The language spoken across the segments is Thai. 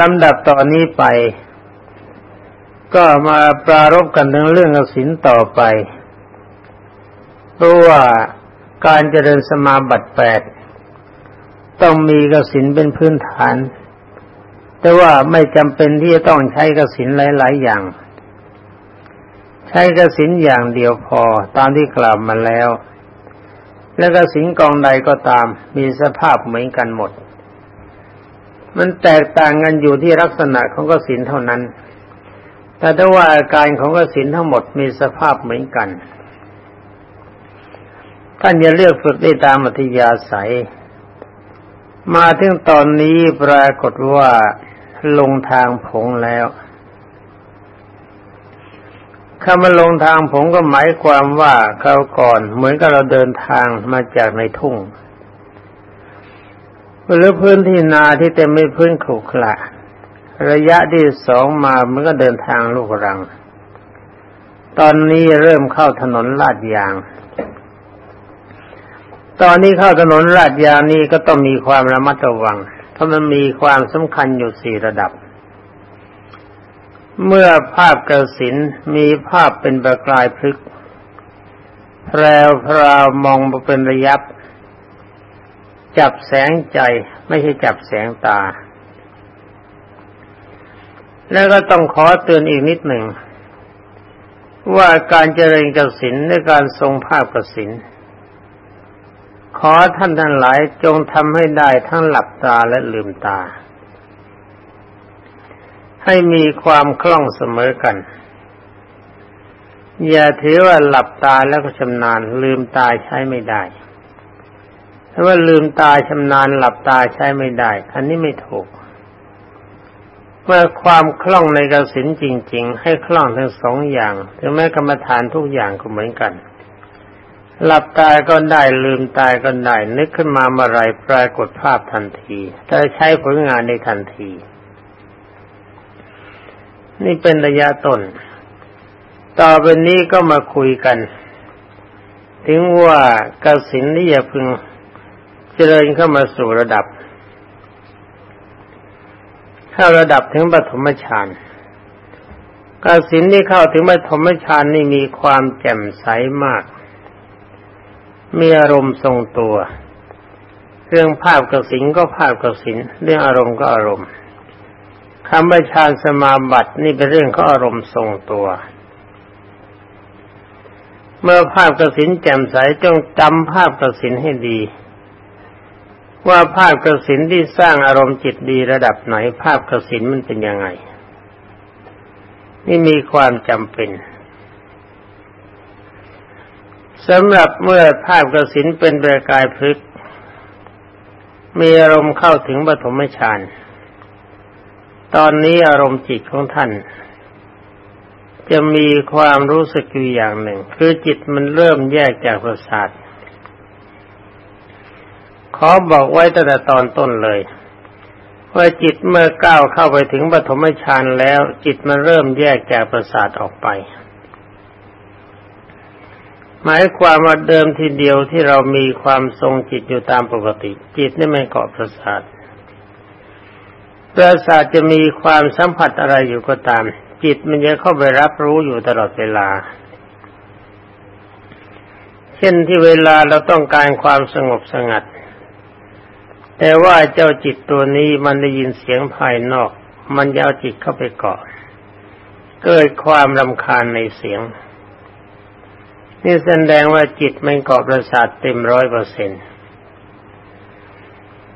ลำดับต่อนนี้ไป ก็มาปรารบกันถึงเรื่องศีลต่อไป เพราะว่าการเจริญสมาบัติแปดต้องมีกสินเป็นพื้นฐาน แต่ว่าไม่จำเป็นที่จะต้องใช้กสินหลาย ๆ อย่าง ใช้กสินอย่างเดียวพอตามที่กล่าวมาแล้ว และกสินกองใดก็ตามมีสภาพเหมือนกันหมด มันแตกต่างกันอยู่ที่ลักษณะของกสินเท่านั้น แต่ถ้าว่าอาการของกสินทั้งหมดมีสภาพเหมือนกัน ท่านจะเลือกฝึกได้ตามอัธยาศัย มาถึงตอนนี้ปรากฏว่าลงทางผงแล้วคำว่าลงทางผงก็หมายความว่าเขาก่อนเหมือนกับเราเดินทางมาจากในทุ่ง หรือพื้นที่นาที่เต็มไปพื้นขรุขระระยะที่สองมามันก็เดินทางลูกรัง ตอนนี้เริ่มเข้าถนนลาดยาง ตอนนี้เข้าถนนลาดยางนี้ก็ต้องมีความระมัดระวัง เพราะมันมีความสำคัญอยู่สี่ระดับ เมื่อภาพกระสินมีภาพเป็นประกายพลึกแพรวพราวมองมาเป็นระยับ จับแสงใจไม่ใช่จับแสงตา แล้วก็ต้องขอเตือนอีกนิดหนึ่ง ว่าการเจริญกสินในการทรงภาพกสินขอท่านทั้งหลายจงทำให้ได้ทั้งหลับตาและลืมตา ให้มีความคล่องเสมอกัน อย่าถือว่าหลับตาแล้วก็ชำนาญลืมตาใช้ไม่ได้ ถ้าว่าลืมตาชำนาญหลับตาใช้ไม่ได้ อันนี้ไม่ถูก เมื่อความคล่องในกสินจริง ๆ ให้คล่องทั้งสองอย่าง ถึงแม้กรรมฐานทุกอย่างก็เหมือนกัน หลับตายก็ได้ลืมตายก็ได้ นึกขึ้นมาเมื่อไรปรากฏภาพทันทีจะใช้ผลงานในทันที นี่เป็นระยะต้น ต่อไปนี้ก็มาคุยกัน ถึงว่ากสินนี่อย่าพึง เจริญเข้ามาสู่ระดับ เข้าระดับถึงปฐมฌานกสินที่เข้าถึงปฐมฌานนี่มีความแจ่มใสมาก มีอารมณ์ทรงตัว เรื่องภาพกสิงก็ภาพกสินเรื่องอารมณ์ก็อารมณ์คำว่าฌานสมาบัตินี่เป็นเรื่องของอารมณ์ทรงตัว เมื่อภาพกสินแจ่มใสจงจำภาพกสินให้ดี ว่าภาพกสินที่สร้างอารมณ์จิตดีระดับไหน ภาพกสินมันเป็นยังไง นี่มีความจำเป็นสำหรับเมื่อภาพกสินเป็นประกายพลึกมีอารมณ์เข้าถึงปฐมฌานตอนนี้อารมณ์จิตของท่าน จะมีความรู้สึกอยู่อย่างหนึ่ง คือจิตมันเริ่มแยกจากประสาท ขอบอกไว้ตั้งแต่ตอนต้นเลย ว่าจิตเมื่อก้าวเข้าไปถึงปฐมฌานแล้ว จิตมันเริ่มแยกจากประสาทออกไป หมายความว่าเดิมทีเดียวที่เรามีความทรงจิตอยู่ตามปกติ จิตนี่ไม่เกาะประสาทประสาทจะมีความสัมผัสอะไรอยู่ก็ตาม จิตมันจะเข้าไปรับรู้อยู่ตลอดเวลา เช่นที่เวลาเราต้องการความสงบสงัด แต่ว่าเจ้าจิตตัวนี้มันได้ยินเสียงภายนอก มันจะเอาจิตเข้าไปเกาะเกิดความรำคาญในเสียง นี่แสดงว่าจิตมันเกาะประสาทเต็มร้อยเปอร์เซ็นต์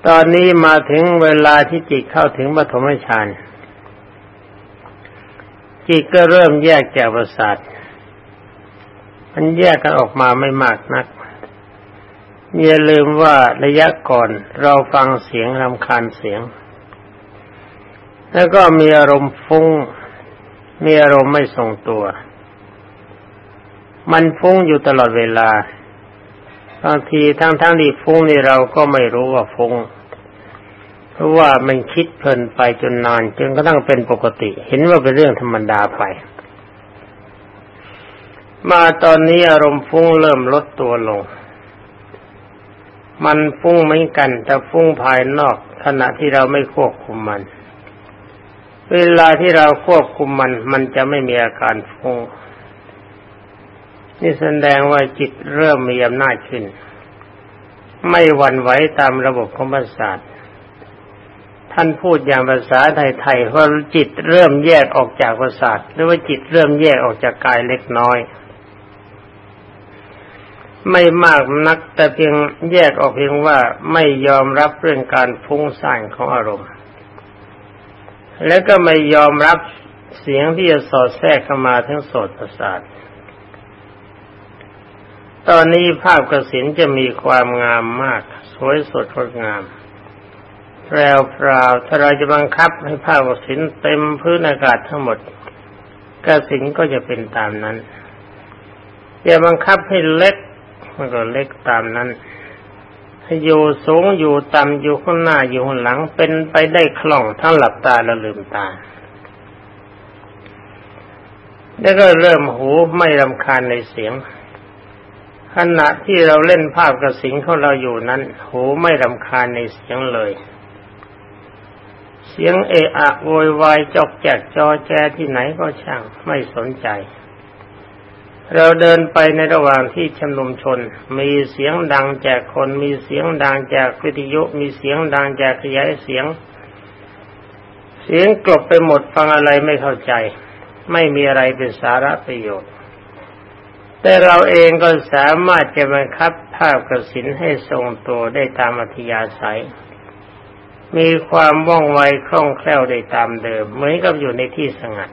ตอนนี้มาถึงเวลาที่จิตเข้าถึงปฐมฌานจิตก็เริ่มแยกจากประสาท มันแยกกันออกมาไม่มากนัก อย่าลืมว่าระยะก่อนเราฟังเสียงรำคาญเสียง แล้วก็มีอารมณ์ฟุ้ง มีอารมณ์ไม่ทรงตัว มันฟุ้งอยู่ตลอดเวลาบางทีทั้งทั้งที่ฟุ้งนี่เราก็ไม่รู้ว่าฟุ้งเพราะว่ามันคิดเพลินไปจนนานจนกระทั่งเป็นปกติ เห็นว่าเป็นเรื่องธรรมดาไป มาตอนนี้อารมณ์ฟุ้งเริ่มลดตัวลง มันฟุ้งเหมือนกัน แต่ฟุ้งภายนอกขณะที่เราไม่ควบคุมมัน เวลาที่เราควบคุมมัน มันจะไม่มีอาการฟุ้งนี่แสดงว่าจิตเริ่มมีอำนาจขึ้น ไม่หวั่นไหวตามระบบของประสาทท่านพูดอย่างภาษาไทยๆว่าจิตเริ่มแยกออกจากประสาทหรือว่าจิตเริ่มแยกออกจากกายเล็กน้อย ไม่มากนักแต่เพียงแยกออกเพียงว่าไม่ยอมรับเรื่องการฟุ้งซ่านของอารมณ์ แล้วก็ไม่ยอมรับเสียงที่จะสอดแทรกเข้ามาทั้งโสดประสาทตอนนี้ภาพกระสินจะมีความงามมาก สวยสดงดงามแพรวพราถ้าเราจะบังคับให้ผ้ากระสินเต็มพื้นอากาศทั้งหมดกระสินก็จะเป็นตามนั้นอย่าบังคับให้เล็ก มันก็เล็กตามนั้นอยู่สูงอยู่ต่ำอยู่ข้างหน้าอยู่ข้างหลังเป็นไปได้คล่องทั้งหลับตาและลืมตา แล้วก็เริ่มหูไม่รำคาญในเสียง ขณะที่เราเล่นภาพกระสิงของเราอยู่นั้น หูไม่รำคาญในเสียงเลย เสียงเอะอะโวยวายจอกแจกจอแจที่ไหนก็ช่างไม่สนใจ เราเดินไปในระหว่างที่ชุมนุมชน มีเสียงดังจากคนมีเสียงดังจากวิทยุมีเสียงดังจากขยายเสียง เสียงกลบไปหมดฟังอะไรไม่เข้าใจ ไม่มีอะไรเป็นสาระประโยชน์ แต่เราเองก็สามารถจะบังคับภาพกระสินให้ทรงตัวได้ตามอัธยาศัย มีความว่องไวคล่องแคล่วได้ตามเดิม เหมือนกับอยู่ในที่สงัด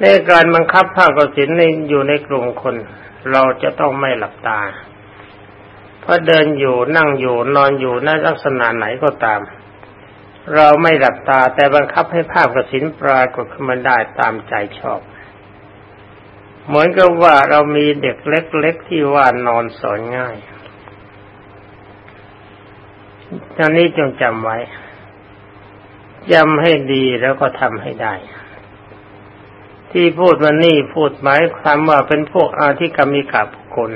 ในการบังคับภาคกสินในอยู่ในกลุ่มคน เราจะต้องไม่หลับตา เพราะเดินอยู่นั่งอยู่นอนอยู่ในลักษณะไหนก็ตาม เราไม่หลับตาแต่บังคับให้ภาพกสินปรากฏขึ้นมาได้ตามใจชอบ เหมือนกับว่าเรามีเด็กเล็กๆที่ว่านอนสอนง่ายตอนนี้จงจำไว้จำให้ดีแล้วก็ทำให้ได้ ที่พูดวันนี้พูดหมายความว่าเป็นพวกอาธิกรรมิกาบุคคล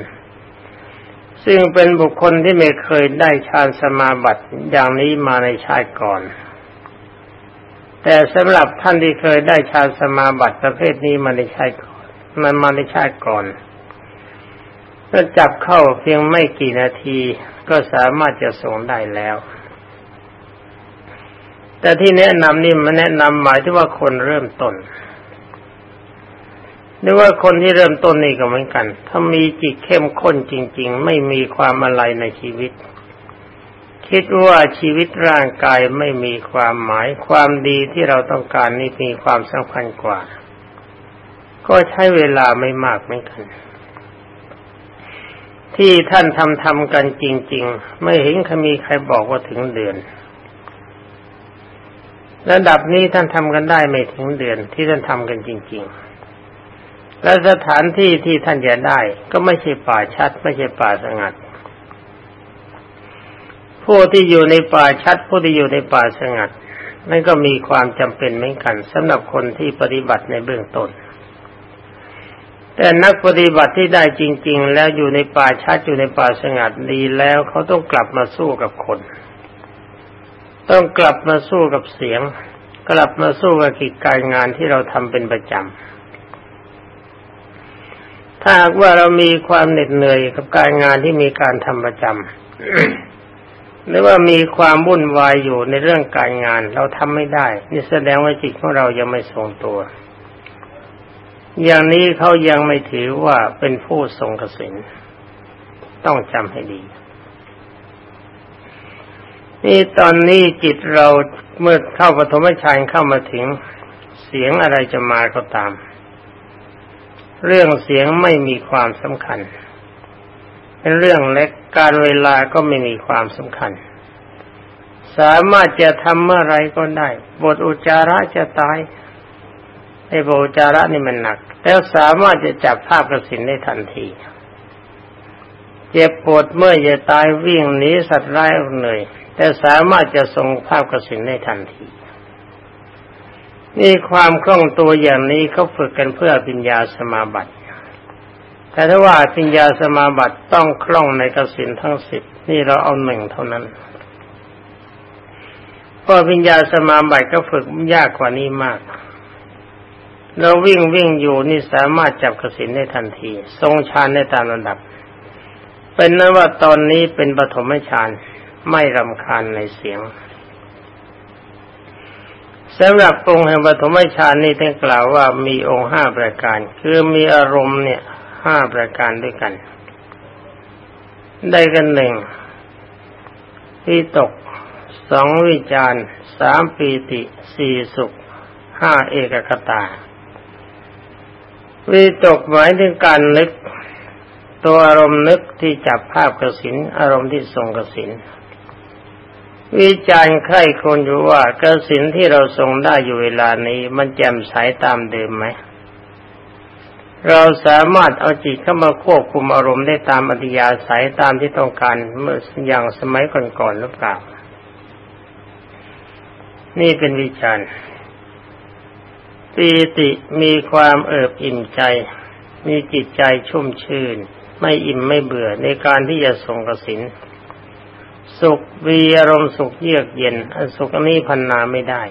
ซึ่งเป็นบุคคลที่ไม่เคยได้ฌานสมาบัติอย่างนี้มาในชาติก่อน แต่สำหรับท่านที่เคยได้ฌานสมาบัติประเภทนี้มาในชาติก่อนมันมาในชาติก่อนถ้าจับเข้าเพียงไม่กี่นาทีก็สามารถจะส่งได้แล้ว แต่ที่แนะนำนี่มันแนะนำหมายที่ว่าคนเริ่มต้น หรือว่าคนที่เริ่มต้นนี่ก็เหมือนกัน ถ้ามีจิตเข้มข้นจริง ๆ ไม่มีความอะไรในชีวิต คิดว่าชีวิตร่างกายไม่มีความหมาย ความดีที่เราต้องการนี่มีความสำคัญกว่า ก็ใช้เวลาไม่มากเหมือนกัน ที่ท่านทำทำกันจริง ๆ ไม่เห็นมีใครบอกว่าถึงเดือนระดับนี้ท่านทำกันได้ไม่ถึงเดือนที่ท่านทำกันจริง ๆ และสถานที่ที่ท่านจะได้ ก็ไม่ใช่ป่าชัด ไม่ใช่ป่าสงัด ผู้ที่อยู่ในป่าชัด ผู้ที่อยู่ในป่าสงัดนั่นก็มีความจำเป็นเหมือนกันสำหรับคนที่ปฏิบัติในเบื้องต้น แต่นักปฏิบัติที่ได้จริง ๆ แล้วอยู่ในป่าชัดอยู่ในป่าสงัดดีแล้วเขาต้องกลับมาสู้กับคน ต้องกลับมาสู้กับเสียง กลับมาสู้กับกิจการงานที่เราทำเป็นประจำ ถ้าหากว่าเรามีความเหน็ดเหนื่อยกับการงานที่มีการทำประจำหรือว่ามีความวุ่นวายอยู่ในเรื่องการงาน เราทำไม่ได้ นี่แสดงว่าจิตของเรายังไม่ทรงตัว อย่างนี้เขายังไม่ถือว่าเป็นผู้ทรงกสินต้องจำให้ดี นี่ตอนนี้จิตเราเมื่อเข้าปฐมฌานเข้ามาถึงเสียงอะไรจะมาก็ตาม เรื่องเสียงไม่มีความสำคัญ เป็นเรื่องเล็กการเวลาก็ไม่มีความสำคัญ สามารถจะทำเมื่อไรก็ได้ บทอุจาระจะตายไอ้โบจาระนี่มันหนัก แล้วสามารถจะจับภาพกระสินได้ทันที เจ็บปวดเมื่อจะตายวิ่งหนีสัตว์ร้ายเหนื่อยแต่สามารถจะทรงภาพกระสินได้ทันที นี่ความคล่องตัวอย่างนี้เขาฝึกกันเพื่อปัญญาสมาบัติ แต่ถ้าว่าปัญญาสมาบัติต้องคล่องในกสินทั้งสิบนี่เราเอาหนึ่งเท่านั้นเพก็วิญญาสมาบัติก็ฝึกยากกว่านี้มาก เราวิ่งวิ่งอยู่นี่สามารถจับกสินได้ทันที ทรงฌานได้ตามระดับ เป็นนั้นว่าตอนนี้เป็นปฐมฌานไม่รำคาญในเสียง สำหรับองค์แห่งปฐมฌานนี้ท่านกล่าวว่ามีองค์ห้าประการ คือมีอารมณ์เนี่ยห้าประการด้วยกัน ได้กันหนึ่งวิตกสองวิจารสามปีติสี่สุขห้าเอกคตา วิตกหมายถึงการนึก ตัวอารมณ์นึกที่จับภาพกสินอารมณ์ที่ทรงกสิน วิจารณ์ใครคนอยู่ว่ากสินที่เราทรงได้อยู่เวลานี้ มันแจ่มใสตามเดิมไหม เราสามารถเอาจิตเข้ามาควบคุมอารมณ์ได้ตามอธิยาสายตามที่ต้องการเมื่ออย่างสมัยก่อนๆหรือเปล่า นี่เป็นวิจารณ์ปีติมีความเอิบอิ่มใจ มีจิตใจชุ่มชื่น ไม่อิ่มไม่เบื่อในการที่จะส่งกสิน สุขวีอารมณ์สุขเยือกเย็นสุขนี้พันนาไม่ได้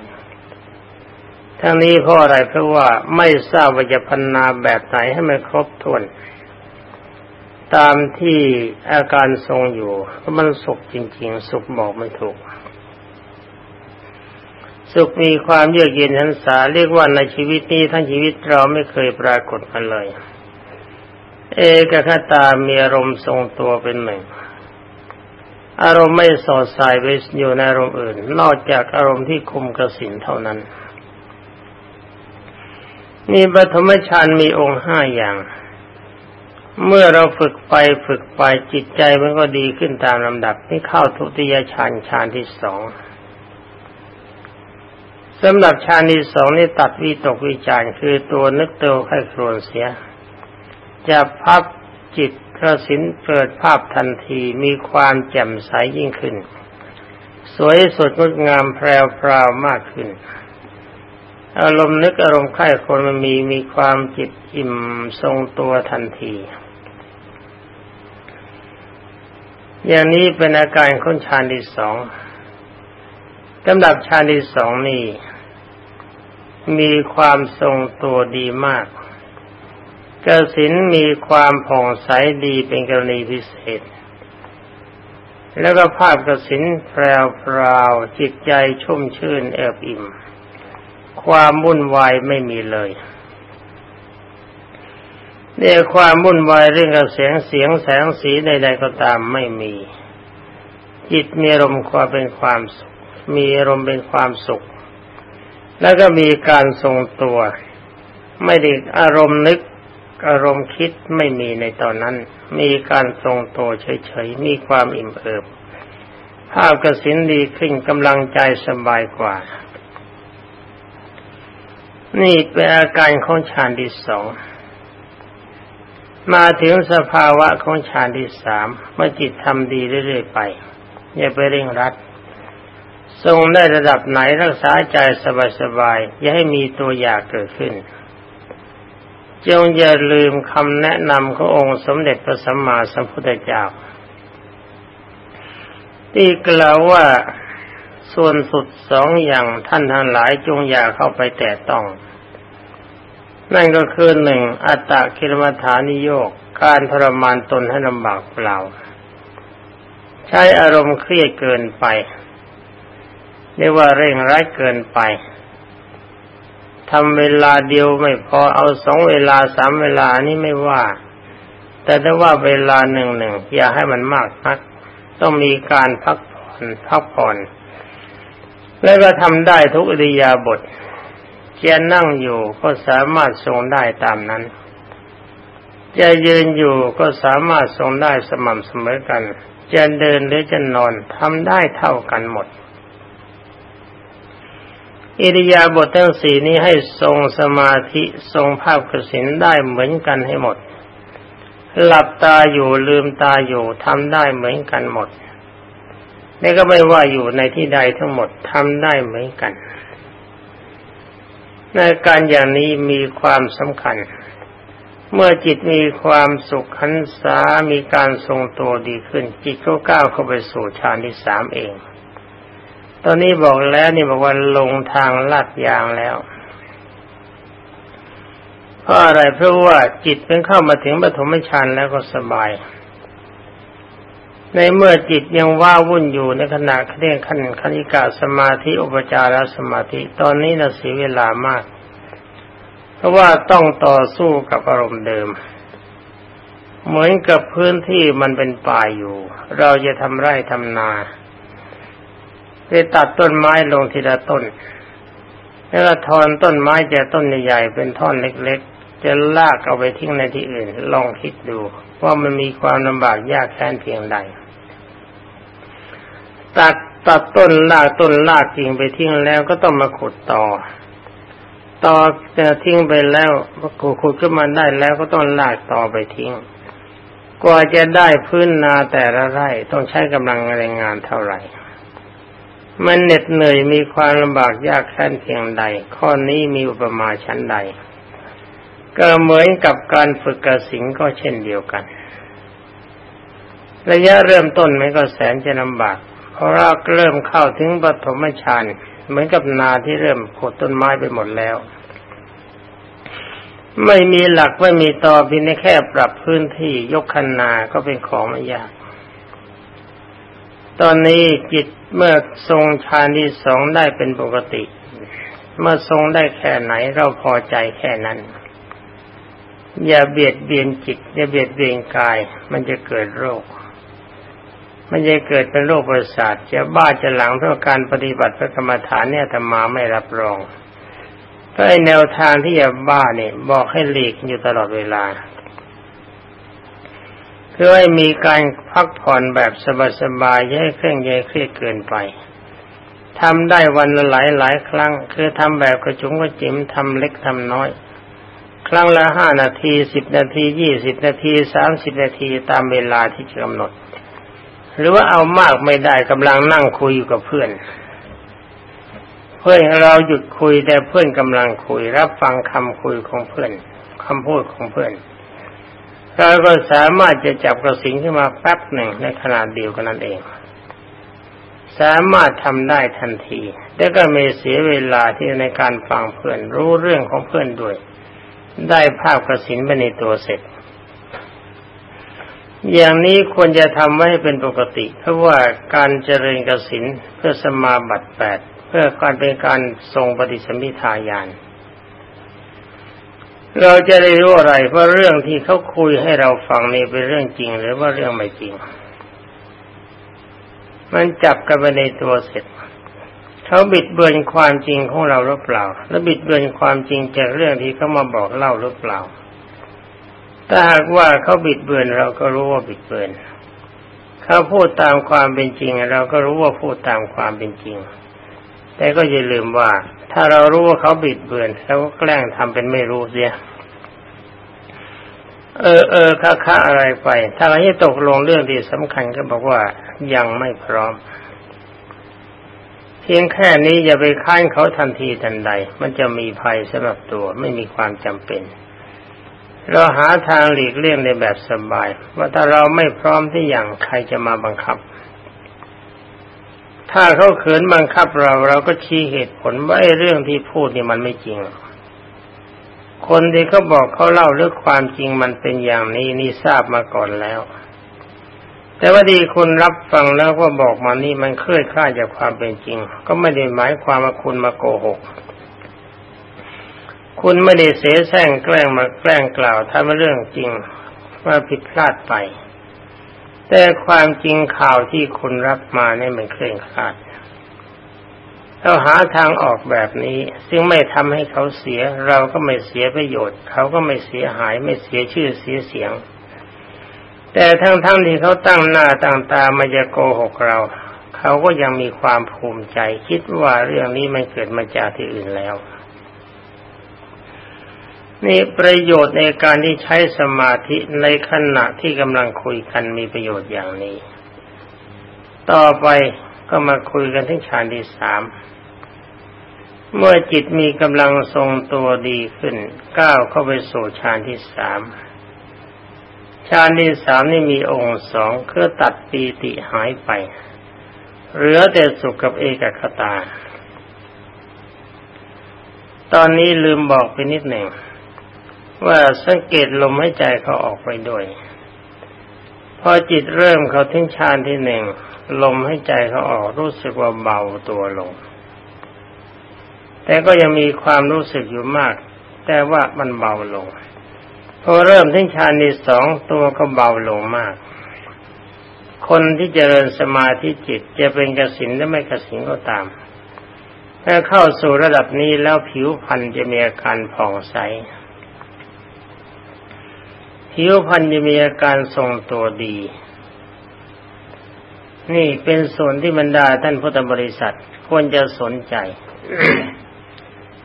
ทั้งนี้เพราะอะไรเพราะว่าไม่ทราบว่าจะพันนาแบบไหนให้มันครบถ้วน ตามที่อาการทรงอยู่เพราะมันสุขจริง ๆ สุขบอกไม่ถูก สุขมีความเยือกเย็นหันษาเรียกว่าในชีวิตนี้ทั้งชีวิตเราไม่เคยปรากฏมาเลย เอกคตามีอารมณ์ทรงตัวเป็นหนึ่ง อารมณ์ไม่สอดสายไปอยู่ในอารมณ์อื่น นอกจากอารมณ์ที่คุมกสินเท่านั้น นี่ปฐมฌานมีองค์ห้าอย่าง เมื่อเราฝึกไปฝึกไปจิตใจมันก็ดีขึ้นตามลำดับนี่เข้าทุติยฌานฌานที่สองสำหรับฌานที่สองนี่ตัดวิตกวิจารคือตัวนึกตัวให้ครวนเสีย จะพับจิต กระสินเกิดภาพทันทีมีความแจ่มใสยิ่งขึ้น สวยสดงดงามแพรวพราวมากขึ้น อารมณ์นึกอารมณ์ใคร่คนมันมีมีความจิตอิ่มทรงตัวทันที อย่างนี้เป็นอาการค้นฌานที่สองลำดับฌานที่สองนี่มีความทรงตัวดีมาก กสินมีความผ่องใสดีเป็นกรณีพิเศษ แล้วก็ภาพกสินแพรวพราวจิตใจชุ่มชื่นเอิบอิ่ม ความวุ่นวายไม่มีเลยเนี่ยความวุ่นวายเรื่องกับเสียงเสียงแสงสีใดๆก็ตามไม่มี จิตมีอารมณ์ความเป็นความสุข มีอารมณ์เป็นความสุข แล้วก็มีการทรงตัว ไม่ได้อารมณ์นึก อารมณ์คิดไม่มีในตอนนั้น มีการทรงตัวเฉยๆ มีความอิ่มเอิบ ภาพกสินดีขึ้นกำลังใจสบายกว่า นี่เป็นอาการของฌานที่สอง มาถึงสภาวะของฌานที่สามเมื่อจิตทำดีเรื่อยๆไปอย่าไปเร่งรัดทรงได้ระดับไหนรักษาใจสบายๆอย่าให้มีตัวอยากเกิดขึ้น จงอย่าลืมคำแนะนำขององค์สมเด็จพระสัมมาสัมพุทธเจ้าที่กล่าวว่าส่วนสุดสองอย่างท่านทั้งหลายจงอย่าเข้าไปแตะต้อง นั่นก็คือหนึ่งอัตตะกิลมัฐานิโยกการทรมานตนให้ลำบากเปล่า ใช้อารมณ์เครียดเกินไปเรียกว่าเร่งร้ายเกินไป ทำเวลาเดียวไม่พอเอาสองเวลาสามเวลานี่ไม่ว่า แต่ถ้าว่าเวลาหนึ่งหนึ่งอย่าให้มันมากนัก ต้องมีการพักผ่อนพักผ่อน แล้วก็ทำได้ทุกอริยาบทจะนั่งอยู่ก็สามารถทรงได้ตามนั้น จะยืนอยู่ก็สามารถทรงได้สม่ำเสมอกัน จะเดินหรือจะนอนทำได้เท่ากันหมด อิริยาบถทั้งสี่นี้ให้ทรงสมาธิทรงภาพกสินได้เหมือนกันให้หมด หลับตาอยู่ลืมตาอยู่ทำได้เหมือนกันหมดนี่ก็ไม่ว่าอยู่ในที่ใดทั้งหมดทำได้เหมือนกันในการอย่างนี้มีความสำคัญ เมื่อจิตมีความสุขขันษามีการทรงตัวดีขึ้น จิตก็ก้าวเข้าไปสู่ฌานที่สามเอง ตอนนี้บอกแล้วนี่บอกว่าลงทางลาดยางแล้วเพราะอะไรเพราะว่าจิตเพิ่งเข้ามาถึงปฐมฌานแล้วก็สบาย ในเมื่อจิตยังว่าวุ่นอยู่ในขณะเรียกขั้นคณิกาสมาธิอุปจารสมาธิ ตอนนี้เราเสียเวลามาก เพราะว่าต้องต่อสู้กับอารมณ์เดิม เหมือนกับพื้นที่มันเป็นป่าอยู่ เราจะทำไร่ทำนา ไปตัดต้นไม้ลงทีละต้นแล้วก็ทอนต้นไม้จากต้นใหญ่ๆเป็นท่อนเล็กๆ จะลากเอาไปทิ้งในที่อื่น ลองคิดดู ว่ามันมีความลำบากยากแค้นเพียงใดตัดตัดต้นลากต้นลากจริงไปทิ้งแล้วก็ต้องมาขุดต่อ ต่อจะทิ้งไปแล้วขุดขุดขึ้นมาได้แล้วก็ต้องลากต่อไปทิ้ง กว่าจะได้พื้นนาแต่ละไร่ต้องใช้กำลังแรงงานเท่าไหร่ มันเหน็ดเหนื่อยมีความลำบากยากแค้นเพียงใด ข้อนี้มีอุปมาชั้นใด ก็เหมือนกับการฝึกกระสิงก็เช่นเดียวกัน ระยะเริ่มต้นมันก็แสนจะลำบาก เพราะเราเริ่มเข้าถึงปฐมฌานเหมือนกับนาที่เริ่มขดต้นไม้ไปหมดแล้ว ไม่มีหลักไม่มีตอเพียงแค่ปรับพื้นที่ยกคันนาก็เป็นของไม่ยาก ตอนนี้จิตเมื่อทรงฌานที่สองได้เป็นปกติ เมื่อทรงได้แค่ไหนเราพอใจแค่นั้น อย่าเบียดเบียนจิต อย่าเบียดเบียนกาย มันจะเกิดโรค มันจะเกิดเป็นโรคประสาทจะบ้าจะหลังเพราะการปฏิบัติพระกรรมฐานเนี่ยธรรมาไม่รับรองเพราะแนวทางที่จะบ้าเนี่ยบอกให้หลีกอยู่ตลอดเวลา พื่อให้มีการพักผ่อนแบบสบายๆให้เคร่งใยเครียดเกินไปทำได้วันละหลายหลายครั้ง คือทำแบบกระจุงกระจิ๋มทำเล็กทำน้อย ครั้งละห้านาทีสิบนาทียี่สิบนาทีสามสิบนาทีตามเวลาที่กำหนด หรือว่าเอามากไม่ได้กำลังนั่งคุยอยู่กับเพื่อน เพื่อนเราหยุดคุยแต่เพื่อนกำลังคุย รับฟังคำคุยของเพื่อนคำพูดของเพื่อน เราก็สามารถจะจับกระสิงขึ้นมาแป๊บหนึ่งในขนาดเดียวกันนั่นเอง สามารถทำได้ทันที แล้วก็ไม่เสียเวลาที่ในการฟังเพื่อนรู้เรื่องของเพื่อนด้วย ได้ภาพกระสินไปในตัวเสร็จ อย่างนี้ควรจะทำไว้ให้เป็นปกติ เพราะว่าการเจริญกสินเพื่อสมาบัติแปดเพื่อการเป็นการทรงปฏิสมิทายาน เราจะได้รู้อะไรเพราะเรื่องที่เขาคุยให้เราฟังนี่เป็นเรื่องจริงหรือว่าเรื่องไม่จริง มันจับกันไปในตัวเสร็จเขาบิดเบือนความจริงของเราหรือเปล่า และบิดเบือนความจริงจากเรื่องที่เขามาบอกเล่าหรือเปล่า ถ้าหากว่าเขาบิดเบือนเราก็รู้ว่าบิดเบือนเขาพูดตามความเป็นจริง เราก็รู้ว่าพูดตามความเป็นจริง แต่ก็อย่าลืมว่า ถ้าเรารู้ว่าเขาบิดเบือนเราก็แกล้งทำเป็นไม่รู้เสีย เออเออค่าค่าอะไรไป ถ้าเราให้ตกลงเรื่องที่สำคัญก็บอกว่ายังไม่พร้อม เพียงแค่นี้อย่าไปค้านเขาทันทีทันใด มันจะมีภัยสำหรับตัวไม่มีความจำเป็นเราหาทางหลีกเลี่ยงในแบบสบาย ว่าถ้าเราไม่พร้อมที่อย่างใครจะมาบังคับ ถ้าเขาเขินบังคับเราเราก็ชี้เหตุผลว่าไอ้เรื่องที่พูดนี่มันไม่จริง คนที่เขาบอกเขาเล่าเรื่องความจริงมันเป็นอย่างนี้นี่ทราบมาก่อนแล้ว แต่ว่าดีคุณรับฟังแล้วก็บอกมานี่มันเคลื่อนคลาดจากความเป็นจริง ก็ไม่ได้หมายความว่าคุณมาโกหก คุณไม่ได้เสแสร้งแกล้งมาแกล้งกล่าวถ้ามาเรื่องจริงว่าผิดพลาดไป แต่ความจริงข่าวที่คุณรับมาเนี่ยมันเคร่งครัดเราหาทางออกแบบนี้ ซึ่งไม่ทำให้เขาเสีย เราก็ไม่เสียประโยชน์ เขาก็ไม่เสียหายไม่เสียชื่อเสียเสียง แต่ทั้งๆทที่เขาตั้งหน้าตั้งตามาจะโกหกเรา เขาก็ยังมีความภูมิใจ คิดว่าเรื่องนี้มันเกิดมาจากที่อื่นแล้ว นี่ประโยชน์ในการที่ใช้สมาธิในขณะที่กำลังคุยกันมีประโยชน์อย่างนี้ ต่อไปก็มาคุยกันที่ฌานที่สาม เมื่อจิตมีกำลังทรงตัวดีขึ้นก้าวเข้าไปสู่ฌานที่สามฌานที่สามนี่มีองค์สองคือตัดปีติหายไป เหลือแต่สุขกับเอกคตา ตอนนี้ลืมบอกไปนิดหนึ่ง ว่าสังเกตลมหายใจเขาออกไปด้วย พอจิตเริ่มเขาทิ้งฌานที่หนึ่งลมหายใจเขาออกรู้สึกว่าเบาตัวลง แต่ก็ยังมีความรู้สึกอยู่มาก แต่ว่ามันเบาลง พอเริ่มทิ้งฌานที่สองตัวก็เบาลงมาก คนที่เจริญสมาธิจิตจะเป็นกสินหรือไม่กสินก็ตามถ้าเข้าสู่ระดับนี้แล้วผิวพรรณจะมีอาการผ่องใส ผิวพรรณจะมีอาการทรงตัวดี นี่เป็นส่วนที่บรรดาท่านพุทธบริษัทควรจะสนใจ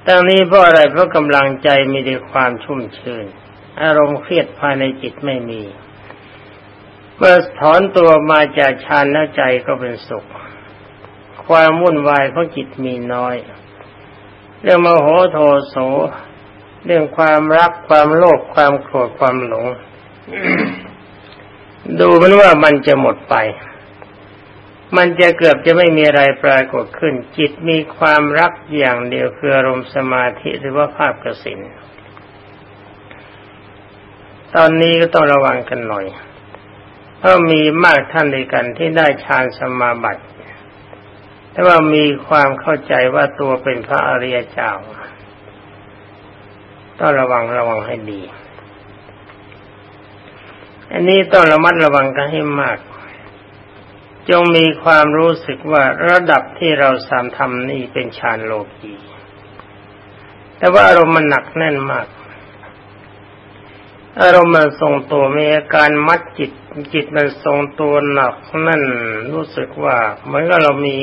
ตั้งนี้เพราะอะไรเพราะกำลังใจมีแต่ความชุ่มชื่น อารมณ์เครียดภายในจิตไม่มีเมื่อถอนตัวมาจากฌานแล้วใจก็เป็นสุข ความวุ่นวายของจิตมีน้อย เรื่องมโหโทโส เรื่องความรักความโลภความโกรธความหลง ดูมันว่ามันจะหมดไป มันจะเกือบจะไม่มีอะไรปรากฏขึ้น จิตมีความรักอย่างเดียวคืออารมณ์สมาธิหรือว่าภาพกสินตอนนี้ก็ต้องระวังกันหน่อยเพราะมีมากท่านด้วยกันที่ได้ฌานสมาบัติแต่ว่ามีความเข้าใจว่าตัวเป็นพระอริยเจ้า ต้องระวังระวังให้ดี อันนี้ต้องระมัดระวังกันให้มาก จงมีความรู้สึกว่าระดับที่เราสามทำนี่เป็นฌานโลกีแต่ว่าอารมณ์มันหนักแน่นมาก อารมณ์มันทรงตัวมีอาการมัดจิตจิตมันทรงตัวหนักนั่นรู้สึกว่าเหมือนกับเรามี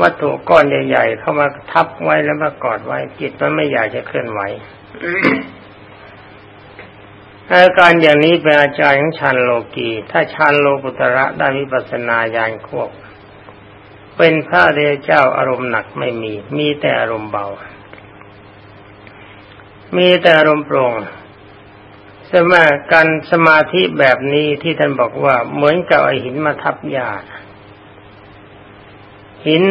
วัตถุก้อนใหญ่ๆเข้ามาทับไว้แล้วมากอดไว้จิตมันไม่อยากจะเคลื่อนไหวอาการอย่างนี้เป็นอาจารย์ของชันโลกีถ้าชันโลกุตระได้วิปัสนาญาณควบ เป็นพระเดชเจ้าอารมณ์หนักไม่มี มีแต่อารมณ์เบา มีแต่อารมณ์โปร่งสมาการสมาธิแบบนี้ที่ท่านบอกว่าเหมือนกับไอหินมาทับหญ้า หิน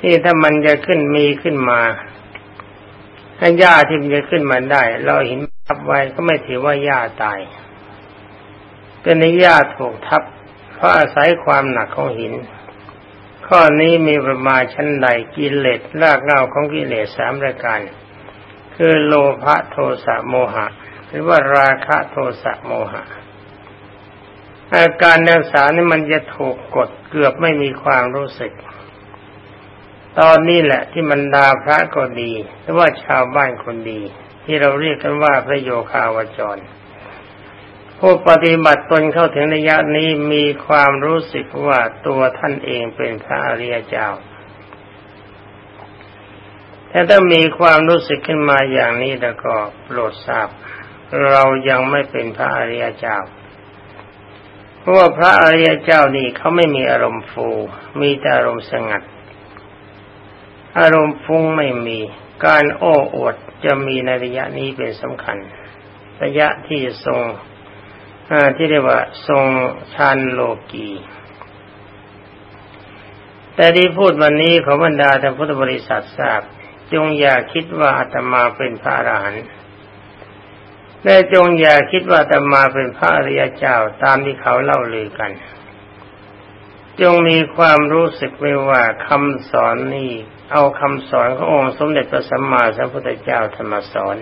ที่ถ้ามันจะขึ้นมีขึ้นมาถ้าหญ้าที่มันจะขึ้นมาได้ เราหินทับไว้ก็ไม่ถือว่าหญ้าตาย เป็นในหญ้าถูกทับ เพราะอาศัยความหนักของหิน ข้อนี้มีประมาณชั้นใดกิเลสรากเงาของกิเลสสามรายการ คือโลภะโทสะโมหะ หรือว่าราคะโทสะโมหะ อาการนักษานี่มันจะถูกกดเกือบไม่มีความรู้สึก ตอนนี้แหละที่มันดาพระก็ดีหรือว่าชาวบ้านคนดี ที่เราเรียกกันว่าพระโยคาวจรผู้ปฏิบัติตนเข้าถึงระยะนี้มีความรู้สึกว่าตัวท่านเองเป็นพระอริยเจ้าแต่ถ้ามีความรู้สึกขึ้นมาอย่างนี้แล้วก็โปรดทราบ เรายังไม่เป็นพระอริยเจ้า เพราะว่าพระอริยเจ้านี่เขาไม่มีอารมณ์ฟู มีแต่อารมณ์สงัด อารมณ์ฟุ้งไม่มี การโอ้อวดจะมีในระยะนี้เป็นสำคัญ ระยะที่ทรงที่เรียกว่าทรงชานโลกีแต่ที่พูดวันนี้ขอบรรดาท่านพุทธบริษัททราบ จงอย่าคิดว่าอาตมาเป็นพระอรหันต์ และจงอย่าคิดว่าตมาเป็นพระอริยเจ้าตามที่เขาเล่าลือกัน จงมีความรู้สึกไว้ว่าคำสอนนี้เอาคำสอนขององค์สมเด็จพระสัมมาสัมพุทธเจ้าธรรมสอน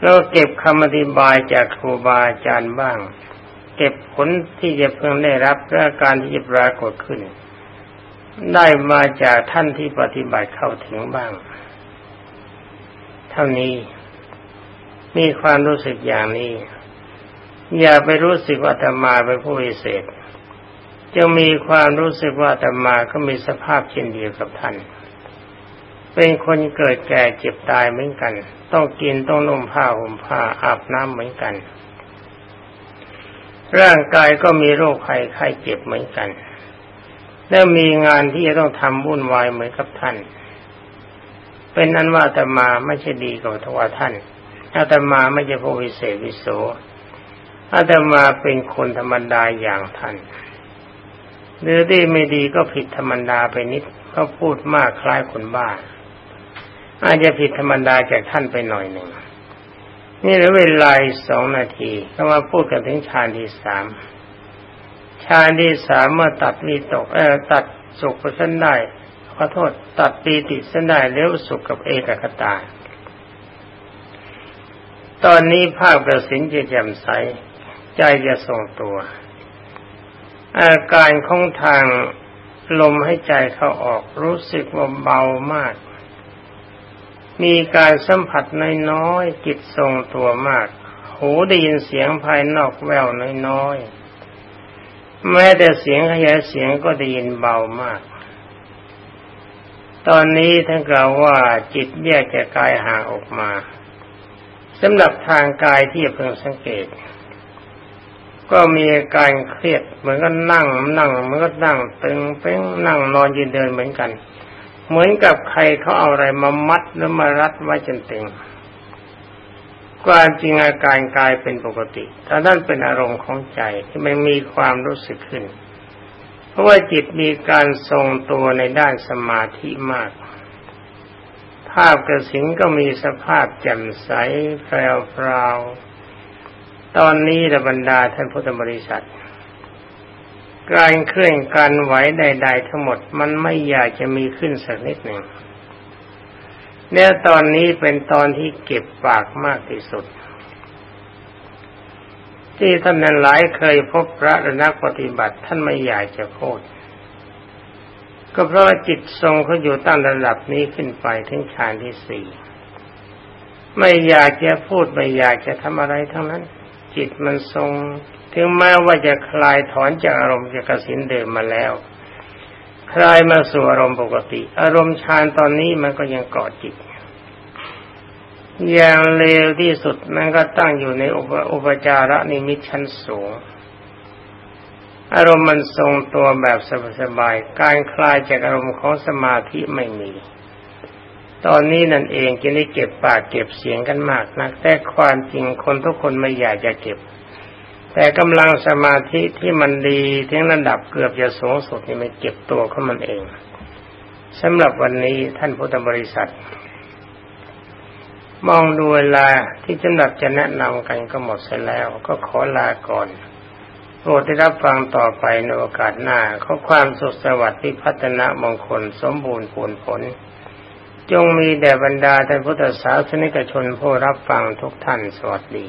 แล้วเก็บคำอธิบายจากครูบาอาจารย์บ้าง เก็บผลที่จะเพิ่งได้รับและการที่จะปรากฏขึ้น ได้มาจากท่านที่ปฏิบัติเข้าถึงบ้าง เท่านี้ มีความรู้สึกอย่างนี้ อย่าไปรู้สึกว่าธรรมาเป็นผู้วิเศษจะมีความรู้สึกว่าธรรมาก็มีสภาพเช่นเดียวกับท่าน เป็นคนเกิดแก่เจ็บตายเหมือนกัน ต้องกินต้องนุ่มผ้าห่มผ้าอาบน้ำเหมือนกัน ร่างกายก็มีโรคไข้ไข้เจ็บเหมือนกัน และมีงานที่จะต้องทำวุ่นวายเหมือนกับท่าน เป็นนั้นว่าธรรมาไม่ใช่ดีกว่าทว่าท่าน อาตมาไม่ใช่ผู้วิเศษวิโสอาตมาเป็นคนธรรมดาอย่างท่านหรือดีไม่ดีก็ผิดธรรมดาไปนิดเขาพูดมากคล้ายคนบ้า อาจจะผิดธรรมดาจากท่านไปหน่อยหนึ่ง นี่เหลือเวลาสองนาทีก็มาพูดกันถึงฌานที่สามฌานที่สามเมื่อตัดวีตกเออตัดสุขไปเส้นได้ขอโทษตัดปีติเส้นได้เลี้ยวสุขกับเอกคตา ตอนนี้ภาพกระสินจะแจ่มใส ใจจะทรงตัว อาการของทางลมให้ใจเข้าออกรู้สึกว่าเบามาก มีการสัมผัสน้อยๆจิตทรงตัวมาก หูได้ยินเสียงภายนอกแววน้อยๆแม้แต่เสียงขยายเสียงก็ได้ยินเบามาก ตอนนี้ท่านกล่าวว่าจิตแยกจากกายห่างออกมา สำหรับทางกายที่เพิ่งสังเกต ก็มีอาการเครียดเหมือนกับนั่งนั่งเหมือนกับนั่งตึงเป้งนั่งนอนยืนเดินเหมือนกัน เหมือนกับใครเขาเอาอะไรมามัดแล้วมารัดไว้จนตึงความจริงอาการกายเป็นปกติถ้านั่นเป็นอารมณ์ของใจที่ไม่มีความรู้สึกขึ้น เพราะว่าจิตมีการทรงตัวในด้านสมาธิมาก ภาพกระสิงก็มีสภาพแจ่มใสแปรวตอนนี้ระบรรดาท่านพุทธบริษัท การเคลื่อนการไหวใด ๆ ทั้งหมดมันไม่อยากจะมีขึ้นสักนิดหนึ่งเนี่ยตอนนี้เป็นตอนที่เก็บปากมากที่สุด ที่ท่านนันหลายเคยพบพระและนักปฏิบัติท่านไม่อยากจะพูด ก็เพราะจิตทรงเขาอยู่ตั้งระดับนี้ขึ้นไปถึงฌานที่สี่ไม่อยากจะพูดไม่อยากจะทำอะไรทั้งนั้น จิตมันทรง ถึงแม้ว่าจะคลายถอนจากอารมณ์จากกสินเดิมมาแล้ว คลายมาสู่อารมณ์ปกติ อารมณ์ฌานตอนนี้มันก็ยังเกาะจิต อย่างเลวที่สุดมันก็ตั้งอยู่ในอุปจาระนิมิตชั้นสูง อารมณ์มันทรงตัวแบบสบายๆการคลายจากอารมณ์ของสมาธิไม่มี ตอนนี้นั่นเองจะได้เก็บปากเก็บเสียงกันมากนัก แต่ความจริงคนทุกคนไม่อยากจะเก็บ แต่กำลังสมาธิที่มันดีถึงระดับเกือบจะสูงสุดนี่มันเก็บตัวของมันเองสำหรับวันนี้ท่านพุทธบริษัท มองดูเวลาที่จำหรับจะแนะนำกันก็หมดเสร็จแล้ว ก็ขอลาก่อน โปรดได้รับฟังต่อไปในโอกาสหน้าขอความสุขสวัสดิ์ที่พัฒนามงคลสมบูรณ์ผลผล จงมีแด่บรรดาท่านพุทธศาสนิกชนผู้รับฟังทุกท่านสวัสดี